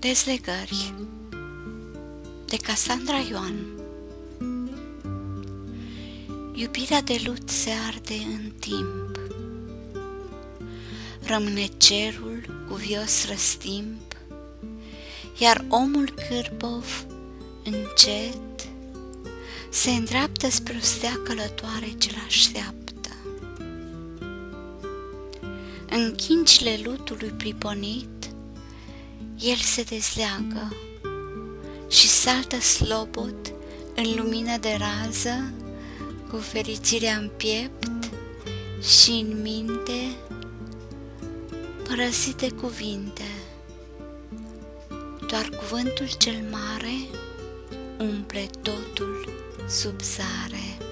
Dezlegări de Casandra Ioan. Iubirea de lut se arde în timp. Rămâne cerul cuvios răstimp Iar omul cârbov încet Se îndreaptă spre o stea călătoare ce-l așteaptă. În chincile lutului priponit el se dezleagă și saltă slobot în lumină de rază, cu fericirea în piept și în minte, părăsite cuvinte. Doar cuvântul cel mare umple totul sub zare.